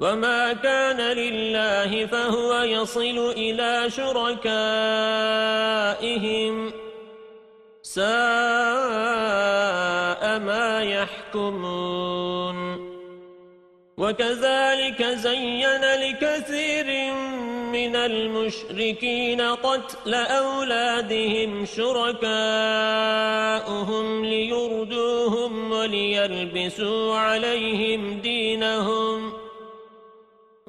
وما كان لله فهو يصل إلى شركائهم ساء ما يحكمون وكذلك زين لكثير من المشركين قتل أولادهم شركاؤهم ليردوهم وليلبسوا عليهم دينهم